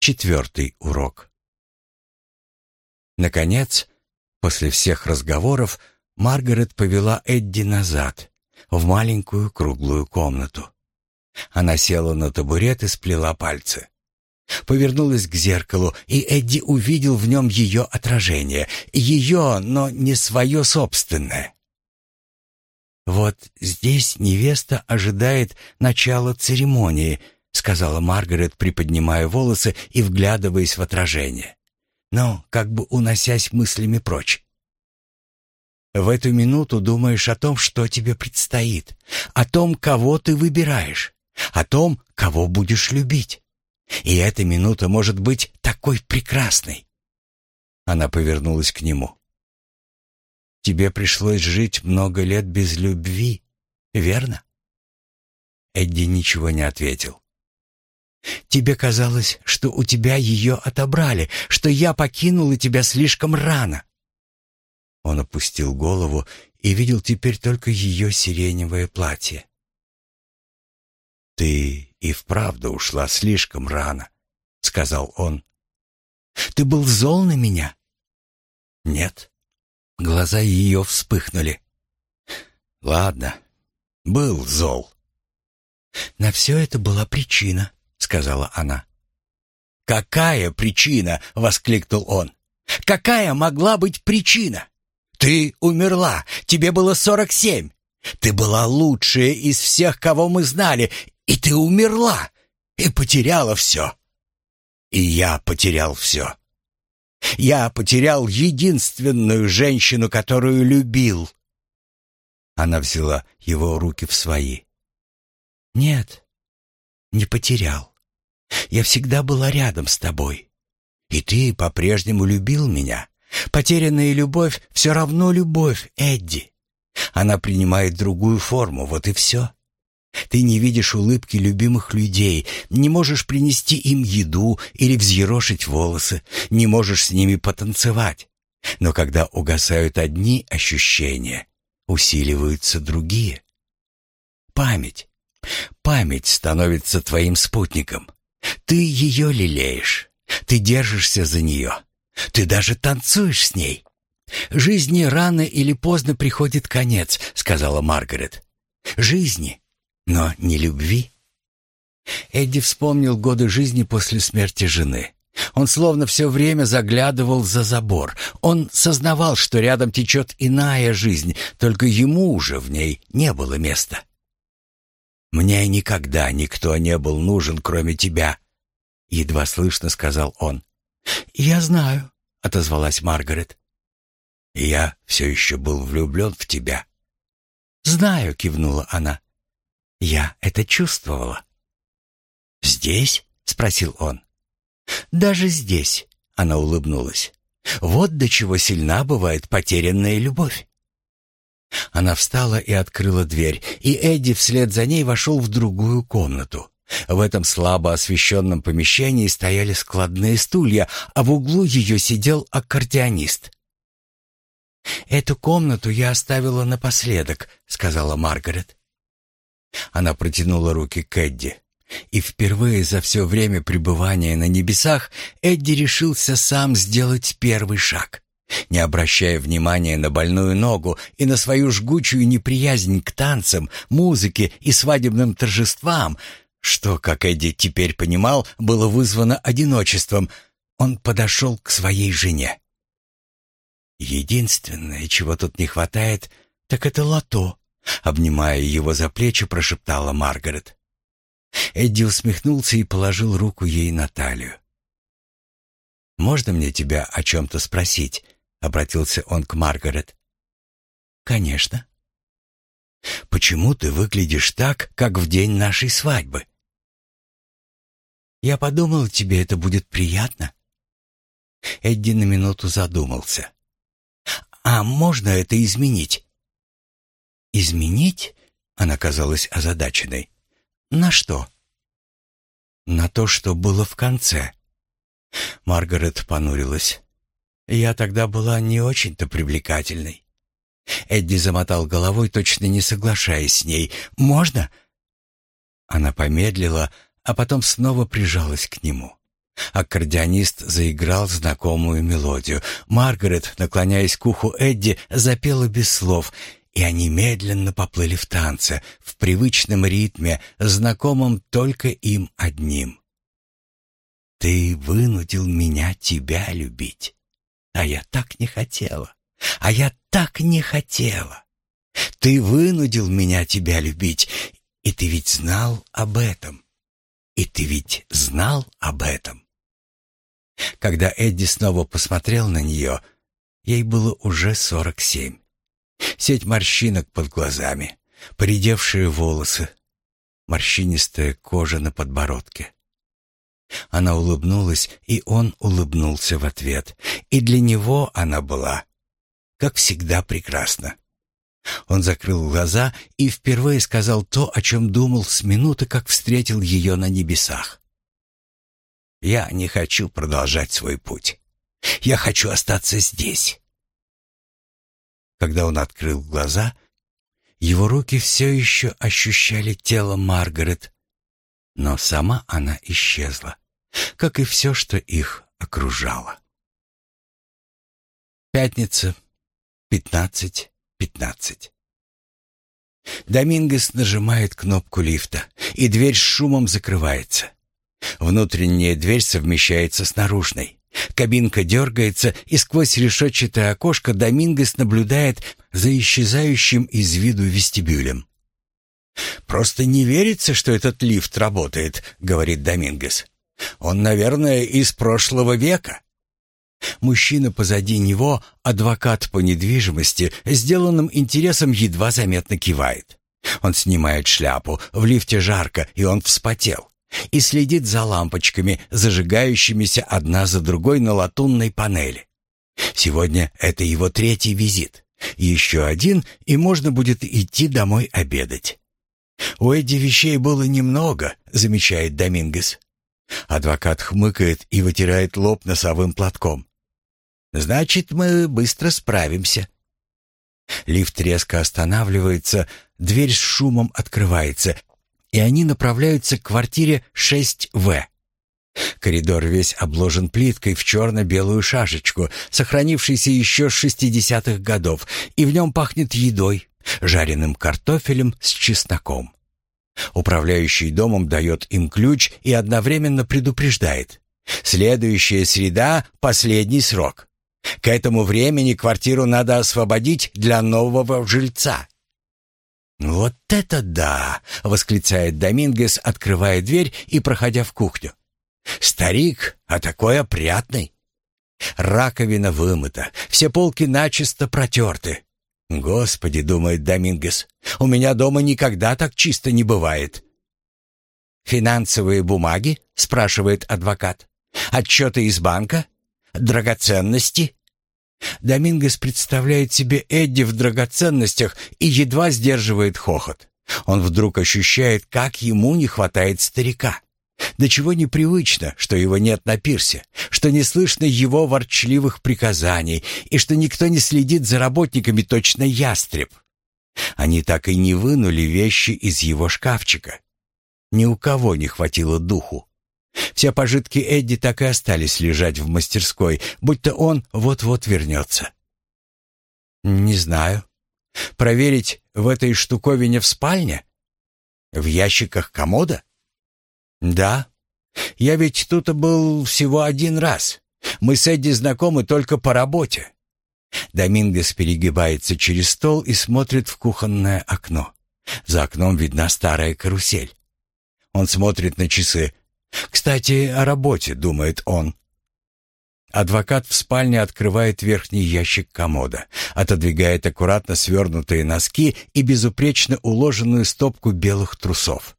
Четвертый урок. Наконец, после всех разговоров, Маргарет повела Эдди назад, в маленькую круглую комнату. Она села на табурет и сплела пальцы. Повернулась к зеркалу, и Эдди увидел в нем ее отражение. Ее, но не свое собственное. «Вот здесь невеста ожидает начала церемонии», — сказала Маргарет, приподнимая волосы и вглядываясь в отражение. Но как бы уносясь мыслями прочь. В эту минуту думаешь о том, что тебе предстоит, о том, кого ты выбираешь, о том, кого будешь любить. И эта минута может быть такой прекрасной. Она повернулась к нему. Тебе пришлось жить много лет без любви, верно? Эдди ничего не ответил. Тебе казалось, что у тебя ее отобрали, что я покинула тебя слишком рано. Он опустил голову и видел теперь только ее сиреневое платье. «Ты и вправду ушла слишком рано», — сказал он. «Ты был зол на меня?» «Нет». Глаза ее вспыхнули. «Ладно, был зол». «На все это была причина», — сказала она. «Какая причина?» — воскликнул он. «Какая могла быть причина? Ты умерла, тебе было сорок семь. Ты была лучшая из всех, кого мы знали, и ты умерла, и потеряла все. И я потерял все. Я потерял единственную женщину, которую любил. Она взяла его руки в свои. Нет, не потерял. Я всегда была рядом с тобой. И ты по-прежнему любил меня. Потерянная любовь все равно любовь, Эдди. Она принимает другую форму, вот и все. Ты не видишь улыбки любимых людей, не можешь принести им еду или взъерошить волосы, не можешь с ними потанцевать. Но когда угасают одни ощущения, усиливаются другие. Память. Память становится твоим спутником. Ты ее лелеешь. Ты держишься за нее. Ты даже танцуешь с ней. «Жизни рано или поздно приходит конец», — сказала Маргарет. «Жизни, но не любви. Эдди вспомнил годы жизни после смерти жены. Он словно все время заглядывал за забор. Он сознавал, что рядом течет иная жизнь, только ему уже в ней не было места. «Мне никогда никто не был нужен, кроме тебя», — едва слышно сказал он. «Я знаю», — отозвалась Маргарет. «Я все еще был влюблен в тебя». «Знаю», — кивнула она. Я это чувствовала. «Здесь?» — спросил он. «Даже здесь», — она улыбнулась. «Вот до чего сильна бывает потерянная любовь». Она встала и открыла дверь, и Эдди вслед за ней вошел в другую комнату. В этом слабо освещенном помещении стояли складные стулья, а в углу ее сидел аккордеонист. «Эту комнату я оставила напоследок», — сказала Маргарет. Она протянула руки к Эдди. И впервые за все время пребывания на небесах Эдди решился сам сделать первый шаг. Не обращая внимания на больную ногу и на свою жгучую неприязнь к танцам, музыке и свадебным торжествам, что, как Эдди теперь понимал, было вызвано одиночеством, он подошел к своей жене. «Единственное, чего тут не хватает, так это лото», Обнимая его за плечи, прошептала Маргарет. Эдди усмехнулся и положил руку ей на талию. «Можно мне тебя о чем-то спросить?» — обратился он к Маргарет. «Конечно». «Почему ты выглядишь так, как в день нашей свадьбы?» «Я подумал, тебе это будет приятно». Эдди на минуту задумался. «А можно это изменить?» «Изменить?» — она казалась озадаченной. «На что?» «На то, что было в конце». Маргарет понурилась. «Я тогда была не очень-то привлекательной». Эдди замотал головой, точно не соглашаясь с ней. «Можно?» Она помедлила, а потом снова прижалась к нему. Аккордеонист заиграл знакомую мелодию. Маргарет, наклоняясь к уху Эдди, запела без слов, и они медленно поплыли в танце, в привычном ритме, знакомом только им одним. «Ты вынудил меня тебя любить, а я так не хотела, а я так не хотела. Ты вынудил меня тебя любить, и ты ведь знал об этом, и ты ведь знал об этом». Когда Эдди снова посмотрел на нее, ей было уже сорок семь. Сеть морщинок под глазами, поредевшие волосы, морщинистая кожа на подбородке. Она улыбнулась, и он улыбнулся в ответ. И для него она была, как всегда, прекрасна. Он закрыл глаза и впервые сказал то, о чем думал с минуты, как встретил ее на небесах. «Я не хочу продолжать свой путь. Я хочу остаться здесь. Когда он открыл глаза, его руки все еще ощущали тело Маргарет, но сама она исчезла, как и все, что их окружало. Пятница, пятнадцать, пятнадцать. Домингес нажимает кнопку лифта, и дверь с шумом закрывается. Внутренняя дверь совмещается с наружной. Кабинка дергается, и сквозь решетчатое окошко Домингес наблюдает за исчезающим из виду вестибюлем. «Просто не верится, что этот лифт работает», — говорит Домингес. «Он, наверное, из прошлого века». Мужчина позади него, адвокат по недвижимости, сделанным интересом едва заметно кивает. Он снимает шляпу, в лифте жарко, и он вспотел и следит за лампочками, зажигающимися одна за другой на латунной панели. Сегодня это его третий визит. Еще один, и можно будет идти домой обедать. «У Эдди вещей было немного», — замечает Домингес. Адвокат хмыкает и вытирает лоб носовым платком. «Значит, мы быстро справимся». Лифт резко останавливается, дверь с шумом открывается, и они направляются к квартире 6В. Коридор весь обложен плиткой в черно-белую шашечку, сохранившейся еще с 60-х годов, и в нем пахнет едой, жареным картофелем с чесноком. Управляющий домом дает им ключ и одновременно предупреждает. Следующая среда — последний срок. К этому времени квартиру надо освободить для нового жильца. «Вот это да!» — восклицает Домингес, открывая дверь и проходя в кухню. «Старик, а такой опрятный!» Раковина вымыта, все полки начисто протерты. «Господи!» — думает Домингес, «у меня дома никогда так чисто не бывает». «Финансовые бумаги?» — спрашивает адвокат. «Отчеты из банка? Драгоценности?» Домингес представляет себе Эдди в драгоценностях и едва сдерживает хохот. Он вдруг ощущает, как ему не хватает старика. До чего непривычно, что его нет на пирсе, что не слышно его ворчливых приказаний и что никто не следит за работниками точно ястреб. Они так и не вынули вещи из его шкафчика. Ни у кого не хватило духу. Все пожитки Эдди так и остались лежать в мастерской, будто он вот-вот вернется. «Не знаю. Проверить в этой штуковине в спальне? В ящиках комода?» «Да. Я ведь тут был всего один раз. Мы с Эдди знакомы только по работе». Домингос перегибается через стол и смотрит в кухонное окно. За окном видна старая карусель. Он смотрит на часы. Кстати, о работе, думает он. Адвокат в спальне открывает верхний ящик комода, отодвигает аккуратно свернутые носки и безупречно уложенную стопку белых трусов.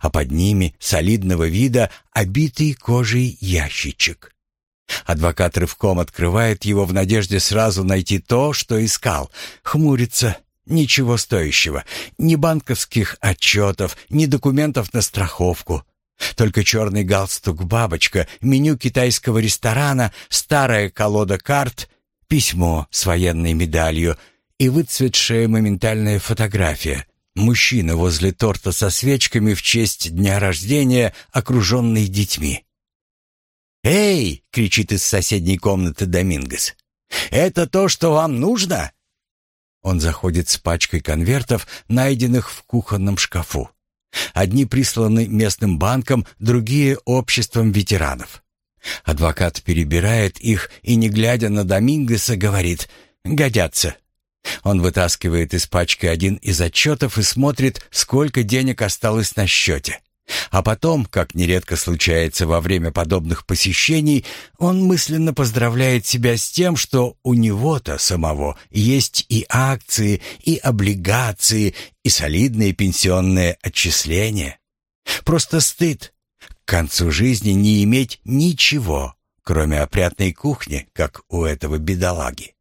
А под ними солидного вида обитый кожей ящичек. Адвокат рывком открывает его в надежде сразу найти то, что искал. Хмурится. Ничего стоящего. Ни банковских отчетов, ни документов на страховку. Только черный галстук-бабочка, меню китайского ресторана, старая колода карт, письмо с военной медалью и выцветшая моментальная фотография. Мужчина возле торта со свечками в честь дня рождения, окруженный детьми. «Эй!» — кричит из соседней комнаты Домингес. «Это то, что вам нужно?» Он заходит с пачкой конвертов, найденных в кухонном шкафу. Одни присланы местным банком, другие — обществом ветеранов. Адвокат перебирает их и, не глядя на Домингеса, говорит «Годятся». Он вытаскивает из пачки один из отчетов и смотрит, сколько денег осталось на счете. А потом, как нередко случается во время подобных посещений, он мысленно поздравляет себя с тем, что у него-то самого есть и акции, и облигации, и солидные пенсионные отчисления. Просто стыд к концу жизни не иметь ничего, кроме опрятной кухни, как у этого бедолаги.